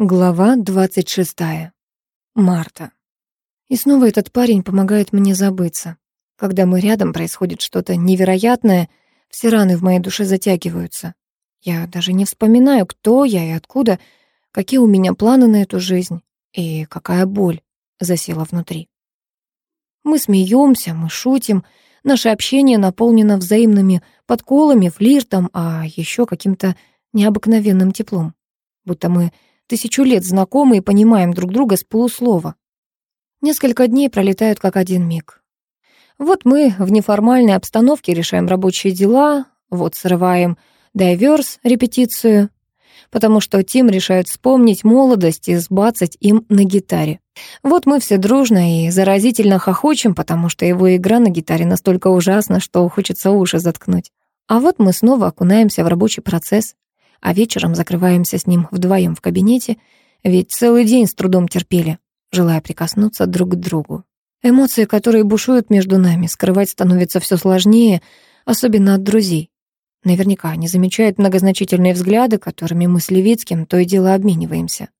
Глава 26. Марта. И снова этот парень помогает мне забыться. Когда мы рядом, происходит что-то невероятное, все раны в моей душе затягиваются. Я даже не вспоминаю, кто я и откуда, какие у меня планы на эту жизнь и какая боль засела внутри. Мы смеемся, мы шутим, наше общение наполнено взаимными подколами, флиртом, а еще каким-то необыкновенным теплом. Будто мы тысячу лет знакомы и понимаем друг друга с полуслова. Несколько дней пролетают как один миг. Вот мы в неформальной обстановке решаем рабочие дела, вот срываем дайверс, репетицию, потому что Тим решает вспомнить молодость и сбацать им на гитаре. Вот мы все дружно и заразительно хохочем, потому что его игра на гитаре настолько ужасна, что хочется уши заткнуть. А вот мы снова окунаемся в рабочий процесс, а вечером закрываемся с ним вдвоем в кабинете, ведь целый день с трудом терпели, желая прикоснуться друг к другу. Эмоции, которые бушуют между нами, скрывать становится все сложнее, особенно от друзей. Наверняка они замечают многозначительные взгляды, которыми мы с Левицким то и дело обмениваемся.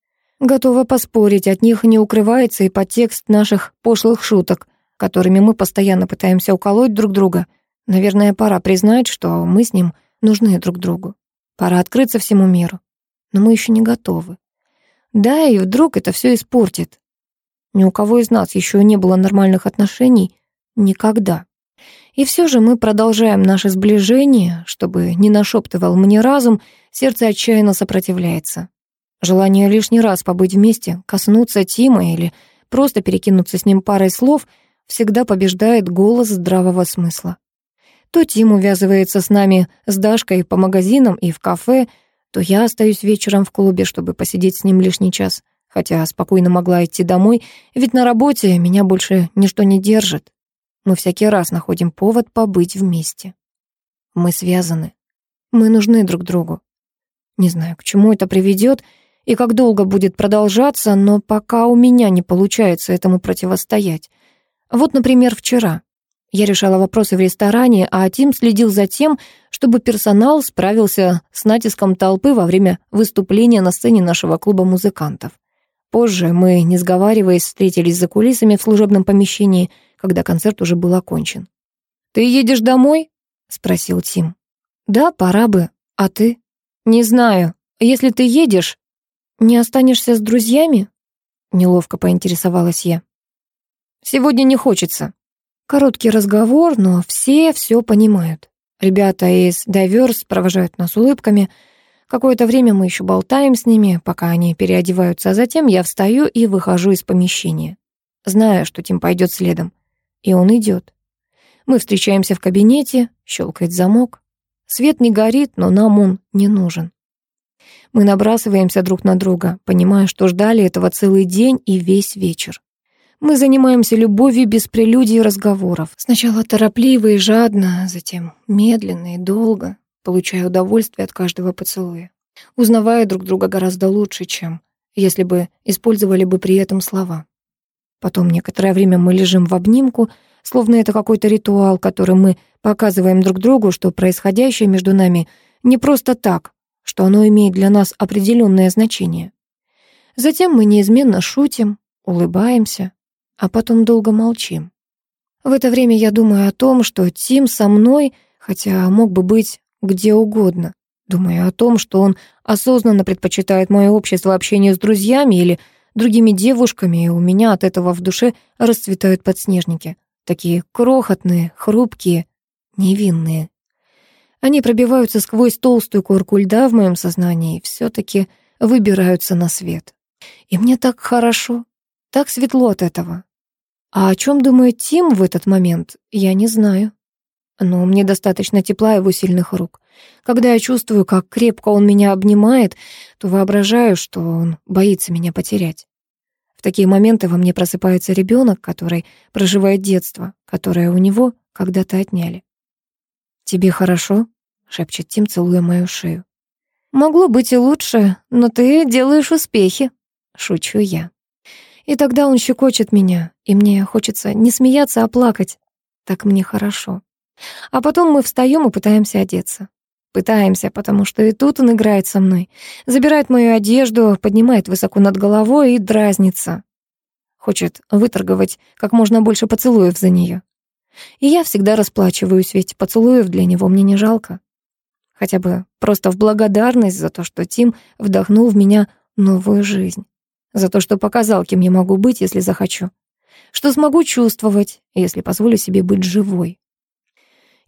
Готова поспорить, от них не укрывается и подтекст наших пошлых шуток, которыми мы постоянно пытаемся уколоть друг друга. Наверное, пора признать, что мы с ним нужны друг другу. Пора открыться всему миру. Но мы еще не готовы. Да, и вдруг это все испортит. Ни у кого из нас еще не было нормальных отношений никогда. И все же мы продолжаем наше сближение, чтобы не нашептывал мне разум, сердце отчаянно сопротивляется. Желание лишний раз побыть вместе, коснуться Тима или просто перекинуться с ним парой слов всегда побеждает голос здравого смысла. То Тим увязывается с нами с Дашкой по магазинам и в кафе, то я остаюсь вечером в клубе, чтобы посидеть с ним лишний час, хотя спокойно могла идти домой, ведь на работе меня больше ничто не держит. Мы всякий раз находим повод побыть вместе. Мы связаны. Мы нужны друг другу. Не знаю, к чему это приведет и как долго будет продолжаться, но пока у меня не получается этому противостоять. Вот, например, вчера. Я решала вопросы в ресторане, а Тим следил за тем, чтобы персонал справился с натиском толпы во время выступления на сцене нашего клуба музыкантов. Позже мы, не сговариваясь, встретились за кулисами в служебном помещении, когда концерт уже был окончен. «Ты едешь домой?» — спросил Тим. «Да, пора бы. А ты?» «Не знаю. Если ты едешь, не останешься с друзьями?» Неловко поинтересовалась я. «Сегодня не хочется», Короткий разговор, но все все понимают. Ребята из Diverse провожают нас улыбками. Какое-то время мы еще болтаем с ними, пока они переодеваются, а затем я встаю и выхожу из помещения. Знаю, что Тим пойдет следом. И он идет. Мы встречаемся в кабинете, щелкает замок. Свет не горит, но нам он не нужен. Мы набрасываемся друг на друга, понимая, что ждали этого целый день и весь вечер. Мы занимаемся любовью без прелюдий и разговоров. Сначала торопливо и жадно, затем медленно и долго, получая удовольствие от каждого поцелуя. Узнавая друг друга гораздо лучше, чем если бы использовали бы при этом слова. Потом некоторое время мы лежим в обнимку, словно это какой-то ритуал, которым мы показываем друг другу, что происходящее между нами не просто так, что оно имеет для нас определенное значение. Затем мы неизменно шутим, улыбаемся, а потом долго молчим. В это время я думаю о том, что Тим со мной, хотя мог бы быть где угодно. Думаю о том, что он осознанно предпочитает мое общество общению с друзьями или другими девушками, и у меня от этого в душе расцветают подснежники. Такие крохотные, хрупкие, невинные. Они пробиваются сквозь толстую корку льда в моем сознании и все-таки выбираются на свет. И мне так хорошо, так светло от этого. А о чем думает Тим в этот момент, я не знаю. Но мне достаточно тепла его сильных рук. Когда я чувствую, как крепко он меня обнимает, то воображаю, что он боится меня потерять. В такие моменты во мне просыпается ребенок, который проживает детство, которое у него когда-то отняли. «Тебе хорошо?» — шепчет Тим, целуя мою шею. «Могло быть и лучше, но ты делаешь успехи», — шучу я. И тогда он щекочет меня, и мне хочется не смеяться, а плакать. Так мне хорошо. А потом мы встаем и пытаемся одеться. Пытаемся, потому что и тут он играет со мной. Забирает мою одежду, поднимает высоко над головой и дразнится. Хочет выторговать как можно больше поцелуев за нее. И я всегда расплачиваюсь, ведь поцелуев для него мне не жалко. Хотя бы просто в благодарность за то, что Тим вдохнул в меня новую жизнь. За то, что показал, кем я могу быть, если захочу. Что смогу чувствовать, если позволю себе быть живой.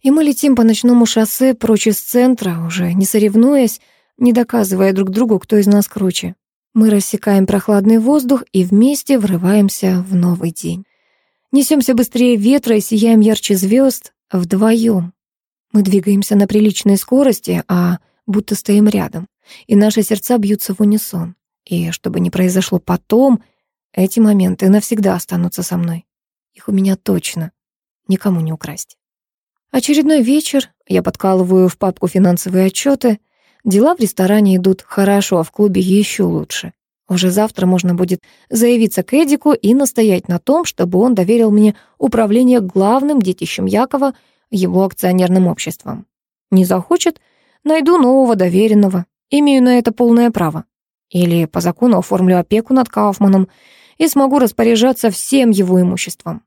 И мы летим по ночному шоссе прочь из центра, уже не соревнуясь, не доказывая друг другу, кто из нас круче. Мы рассекаем прохладный воздух и вместе врываемся в новый день. Несемся быстрее ветра и сияем ярче звезд вдвоем. Мы двигаемся на приличной скорости, а будто стоим рядом, и наши сердца бьются в унисон. И чтобы не произошло потом, эти моменты навсегда останутся со мной. Их у меня точно никому не украсть. Очередной вечер, я подкалываю в папку финансовые отчеты. Дела в ресторане идут хорошо, а в клубе еще лучше. Уже завтра можно будет заявиться к Эдику и настоять на том, чтобы он доверил мне управление главным детищем Якова, его акционерным обществом. Не захочет, найду нового доверенного. Имею на это полное право. Или по закону оформлю опеку над Кауфманом и смогу распоряжаться всем его имуществом.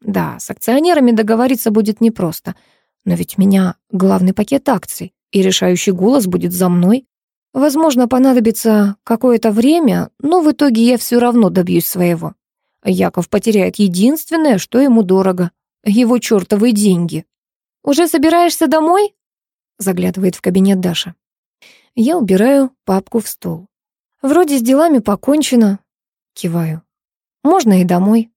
Да, с акционерами договориться будет непросто, но ведь у меня главный пакет акций, и решающий голос будет за мной. Возможно, понадобится какое-то время, но в итоге я все равно добьюсь своего. Яков потеряет единственное, что ему дорого — его чертовы деньги. «Уже собираешься домой?» — заглядывает в кабинет Даша. Я убираю папку в стол. «Вроде с делами покончено». Киваю. «Можно и домой».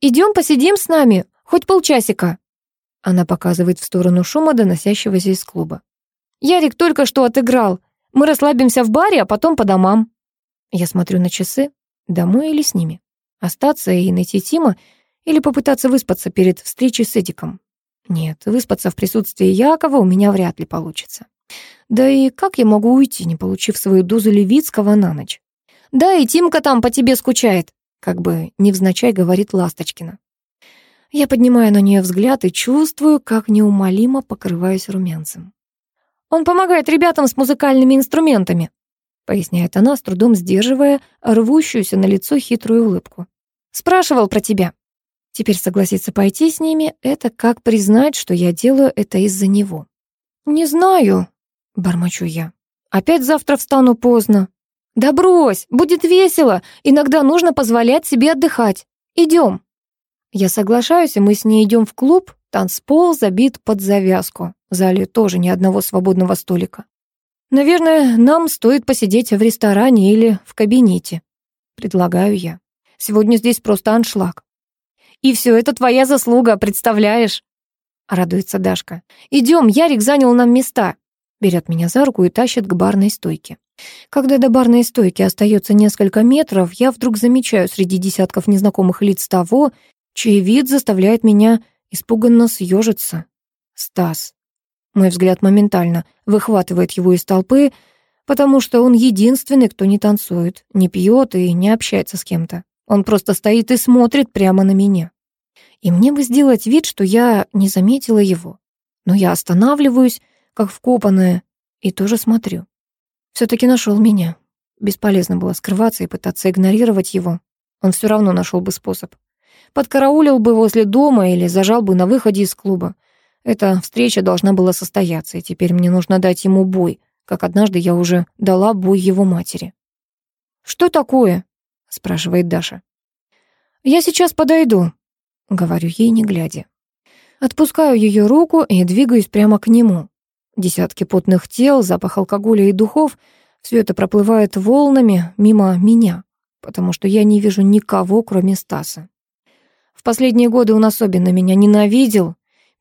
«Идем посидим с нами, хоть полчасика». Она показывает в сторону шума, доносящегося из клуба. «Ярик только что отыграл. Мы расслабимся в баре, а потом по домам. Я смотрю на часы. Домой или с ними? Остаться и найти Тима или попытаться выспаться перед встречей с Эдиком? Нет, выспаться в присутствии Якова у меня вряд ли получится. Да и как я могу уйти, не получив свою дозу Левицкого на ночь? Да, и Тимка там по тебе скучает, как бы невзначай говорит Ласточкина. Я поднимаю на нее взгляд и чувствую, как неумолимо покрываюсь румянцем. Он помогает ребятам с музыкальными инструментами», поясняет она, с трудом сдерживая рвущуюся на лицо хитрую улыбку. «Спрашивал про тебя». Теперь согласиться пойти с ними — это как признать, что я делаю это из-за него. «Не знаю», — бормочу я. «Опять завтра встану поздно». «Да брось, будет весело. Иногда нужно позволять себе отдыхать. Идем». Я соглашаюсь, и мы с ней идем в клуб, танцпол забит под завязку. В зале тоже ни одного свободного столика. Наверное, нам стоит посидеть в ресторане или в кабинете. Предлагаю я. Сегодня здесь просто аншлаг. И все это твоя заслуга, представляешь? Радуется Дашка. Идем, Ярик занял нам места. Берет меня за руку и тащит к барной стойке. Когда до барной стойки остается несколько метров, я вдруг замечаю среди десятков незнакомых лиц того, чей вид заставляет меня испуганно съежиться. Стас. Мой взгляд моментально выхватывает его из толпы, потому что он единственный, кто не танцует, не пьет и не общается с кем-то. Он просто стоит и смотрит прямо на меня. И мне бы сделать вид, что я не заметила его. Но я останавливаюсь, как вкопанная, и тоже смотрю. Все-таки нашел меня. Бесполезно было скрываться и пытаться игнорировать его. Он все равно нашел бы способ. Подкараулил бы возле дома или зажал бы на выходе из клуба. Эта встреча должна была состояться, и теперь мне нужно дать ему бой, как однажды я уже дала бой его матери. «Что такое?» — спрашивает Даша. «Я сейчас подойду», — говорю ей, не глядя. Отпускаю ее руку и двигаюсь прямо к нему. Десятки потных тел, запах алкоголя и духов — все это проплывает волнами мимо меня, потому что я не вижу никого, кроме Стаса. В последние годы он особенно меня ненавидел,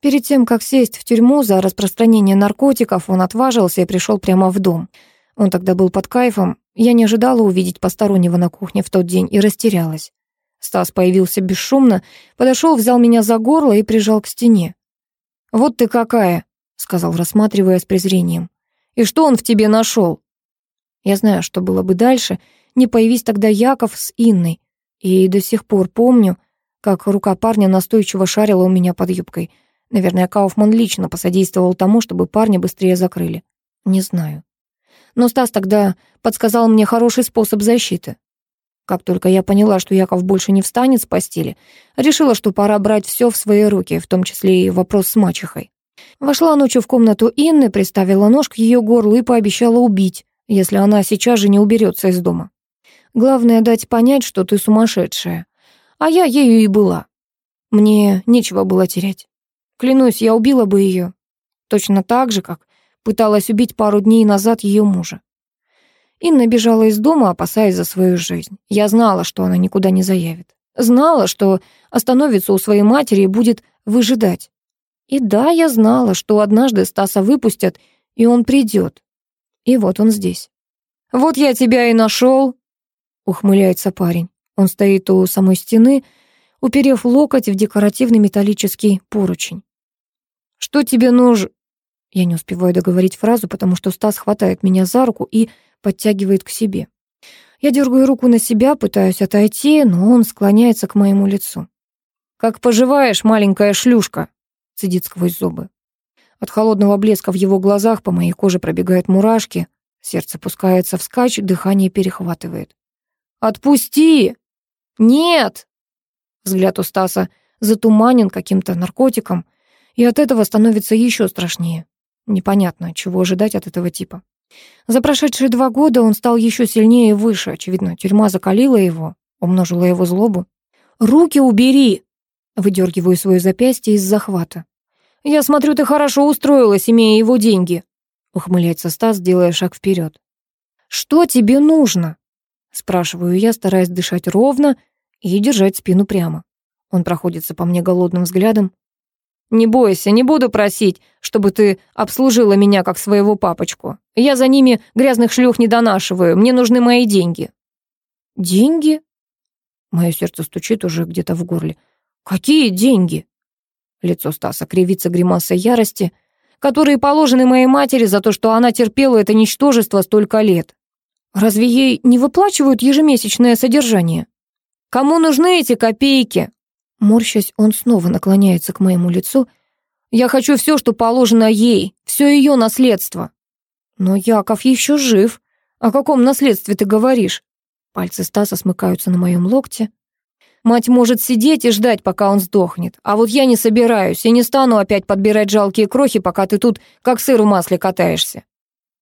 Перед тем, как сесть в тюрьму за распространение наркотиков, он отважился и пришел прямо в дом. Он тогда был под кайфом. Я не ожидала увидеть постороннего на кухне в тот день и растерялась. Стас появился бесшумно, подошел, взял меня за горло и прижал к стене. «Вот ты какая!» — сказал, рассматривая с презрением. «И что он в тебе нашел?» Я знаю, что было бы дальше, не появись тогда Яков с Инной. И до сих пор помню, как рука парня настойчиво шарила у меня под юбкой — Наверное, Кауфман лично посодействовал тому, чтобы парня быстрее закрыли. Не знаю. Но Стас тогда подсказал мне хороший способ защиты. Как только я поняла, что Яков больше не встанет с постели, решила, что пора брать все в свои руки, в том числе и вопрос с мачехой. Вошла ночью в комнату Инны, приставила нож к ее горлу и пообещала убить, если она сейчас же не уберется из дома. Главное дать понять, что ты сумасшедшая. А я ею и была. Мне нечего было терять. Клянусь, я убила бы ее. Точно так же, как пыталась убить пару дней назад ее мужа. Инна бежала из дома, опасаясь за свою жизнь. Я знала, что она никуда не заявит. Знала, что остановится у своей матери и будет выжидать. И да, я знала, что однажды Стаса выпустят, и он придет. И вот он здесь. «Вот я тебя и нашел», — ухмыляется парень. Он стоит у самой стены, уперев локоть в декоративный металлический поручень. «Что тебе нужно?» Я не успеваю договорить фразу, потому что Стас хватает меня за руку и подтягивает к себе. Я дергаю руку на себя, пытаюсь отойти, но он склоняется к моему лицу. «Как поживаешь, маленькая шлюшка?» — цедит сквозь зубы. От холодного блеска в его глазах по моей коже пробегают мурашки, сердце пускается вскачь, дыхание перехватывает. «Отпусти!» «Нет!» Взгляд у Стаса затуманен каким-то наркотиком, и от этого становится еще страшнее. Непонятно, чего ожидать от этого типа. За прошедшие два года он стал еще сильнее и выше. Очевидно, тюрьма закалила его, умножила его злобу. «Руки убери!» Выдергиваю свое запястье из захвата. «Я смотрю, ты хорошо устроилась, имея его деньги», ухмыляется Стас, делая шаг вперед. «Что тебе нужно?» спрашиваю я, стараясь дышать ровно и держать спину прямо. Он проходится по мне голодным взглядом. «Не бойся, не буду просить, чтобы ты обслужила меня как своего папочку. Я за ними грязных шлюх не донашиваю, мне нужны мои деньги». «Деньги?» Мое сердце стучит уже где-то в горле. «Какие деньги?» Лицо Стаса кривится гримасой ярости, которые положены моей матери за то, что она терпела это ничтожество столько лет. Разве ей не выплачивают ежемесячное содержание? Кому нужны эти копейки? Морщась, он снова наклоняется к моему лицу. Я хочу все, что положено ей, все ее наследство. Но Яков еще жив. О каком наследстве ты говоришь? Пальцы Стаса смыкаются на моем локте. Мать может сидеть и ждать, пока он сдохнет. А вот я не собираюсь и не стану опять подбирать жалкие крохи, пока ты тут как сыр в масле катаешься.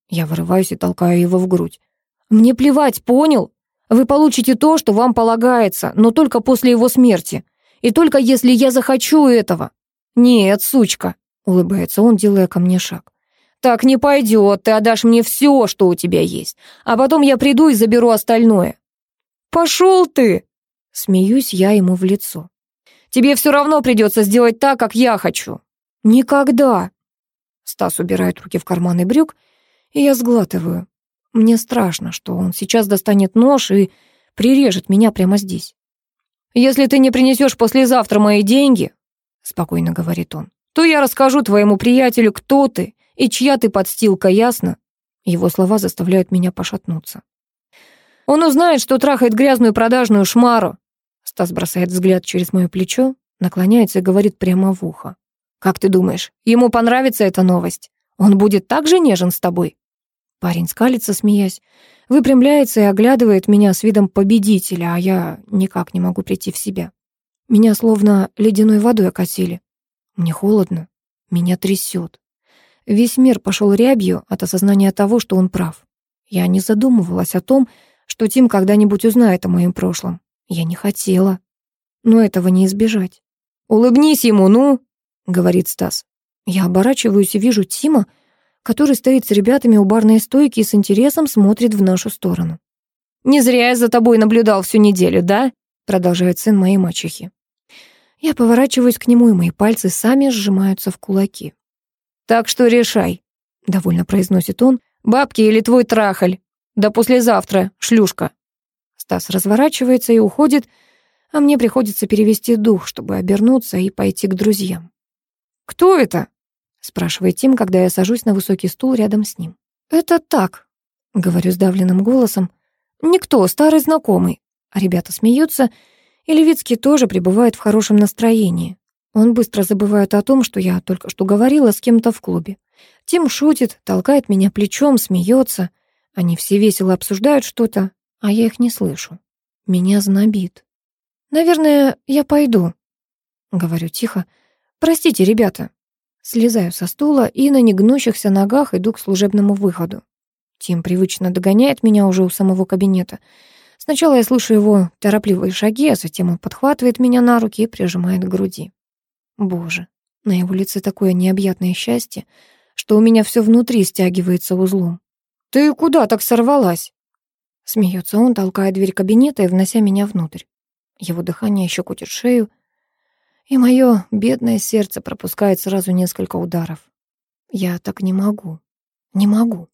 Я вырываюсь и толкаю его в грудь. Мне плевать, понял? Вы получите то, что вам полагается, но только после его смерти. И только если я захочу этого. Нет, сучка, улыбается он, делая ко мне шаг. Так не пойдет, ты отдашь мне все, что у тебя есть. А потом я приду и заберу остальное. Пошел ты! Смеюсь я ему в лицо. Тебе все равно придется сделать так, как я хочу. Никогда. Стас убирает руки в карманы брюк, и я сглатываю. Мне страшно, что он сейчас достанет нож и прирежет меня прямо здесь. «Если ты не принесешь послезавтра мои деньги», — спокойно говорит он, «то я расскажу твоему приятелю, кто ты и чья ты подстилка, ясно?» Его слова заставляют меня пошатнуться. «Он узнает, что трахает грязную продажную шмару». Стас бросает взгляд через мое плечо, наклоняется и говорит прямо в ухо. «Как ты думаешь, ему понравится эта новость? Он будет так же нежен с тобой?» Парень скалится, смеясь, выпрямляется и оглядывает меня с видом победителя, а я никак не могу прийти в себя. Меня словно ледяной водой окатили. Мне холодно, меня трясет. Весь мир пошел рябью от осознания того, что он прав. Я не задумывалась о том, что Тим когда-нибудь узнает о моем прошлом. Я не хотела. Но этого не избежать. «Улыбнись ему, ну!» — говорит Стас. Я оборачиваюсь и вижу Тима, который стоит с ребятами у барной стойки и с интересом смотрит в нашу сторону. «Не зря я за тобой наблюдал всю неделю, да?» продолжает сын моей мачехи. Я поворачиваюсь к нему, и мои пальцы сами сжимаются в кулаки. «Так что решай», — довольно произносит он, «бабки или твой трахаль? Да послезавтра, шлюшка». Стас разворачивается и уходит, а мне приходится перевести дух, чтобы обернуться и пойти к друзьям. «Кто это?» спрашивает Тим, когда я сажусь на высокий стул рядом с ним. «Это так», — говорю сдавленным голосом. «Никто, старый знакомый». А ребята смеются, и Левицкий тоже пребывает в хорошем настроении. Он быстро забывает о том, что я только что говорила с кем-то в клубе. Тим шутит, толкает меня плечом, смеется. Они все весело обсуждают что-то, а я их не слышу. Меня знобит. «Наверное, я пойду», — говорю тихо. «Простите, ребята». Слезаю со стула и на негнущихся ногах иду к служебному выходу. Тим привычно догоняет меня уже у самого кабинета. Сначала я слышу его торопливые шаги, а затем он подхватывает меня на руки и прижимает к груди. Боже, на его лице такое необъятное счастье, что у меня все внутри стягивается узлом. «Ты куда так сорвалась?» Смеется он, толкая дверь кабинета и внося меня внутрь. Его дыхание щекотит шею, и мое бедное сердце пропускает сразу несколько ударов. Я так не могу. Не могу.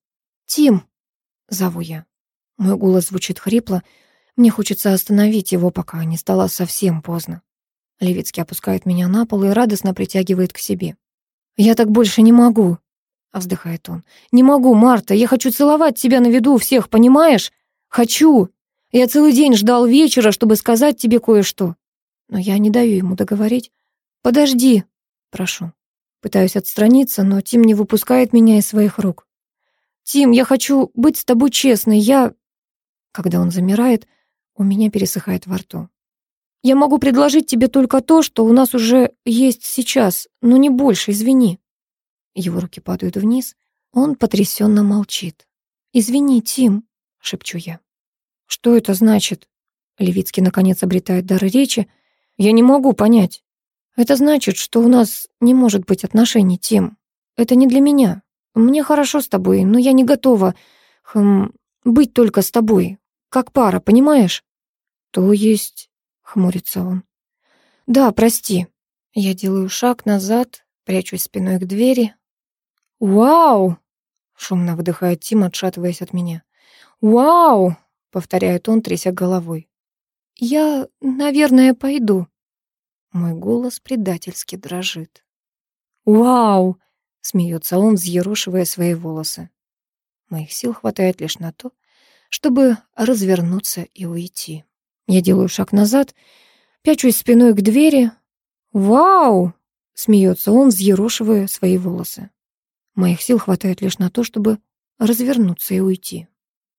«Тим!» — зову я. Мой голос звучит хрипло. Мне хочется остановить его, пока не стало совсем поздно. Левицкий опускает меня на пол и радостно притягивает к себе. «Я так больше не могу», — вздыхает он. «Не могу, Марта, я хочу целовать тебя на виду у всех, понимаешь? Хочу! Я целый день ждал вечера, чтобы сказать тебе кое-что. Но я не даю ему договорить. Подожди, прошу. Пытаюсь отстраниться, но Тим не выпускает меня из своих рук. Тим, я хочу быть с тобой честной, я... Когда он замирает, у меня пересыхает во рту. Я могу предложить тебе только то, что у нас уже есть сейчас, но не больше, извини. Его руки падают вниз. Он потрясенно молчит. «Извини, Тим», — шепчу я. «Что это значит?» Левицкий наконец обретает дар речи. «Я не могу понять». «Это значит, что у нас не может быть отношений, Тим. Это не для меня. Мне хорошо с тобой, но я не готова хм, быть только с тобой, как пара, понимаешь?» «То есть...» — хмурится он. «Да, прости». Я делаю шаг назад, прячусь спиной к двери. «Вау!» — шумно выдыхает Тим, отшатываясь от меня. «Вау!» — повторяет он, тряся головой. «Я, наверное, пойду». Мой голос предательски дрожит. «Вау!» — смеется он, взъерошивая свои волосы. Моих сил хватает лишь на то, чтобы развернуться и уйти. Я делаю шаг назад, пячусь спиной к двери. «Вау!» — смеется он, взъерошивая свои волосы. Моих сил хватает лишь на то, чтобы развернуться и уйти.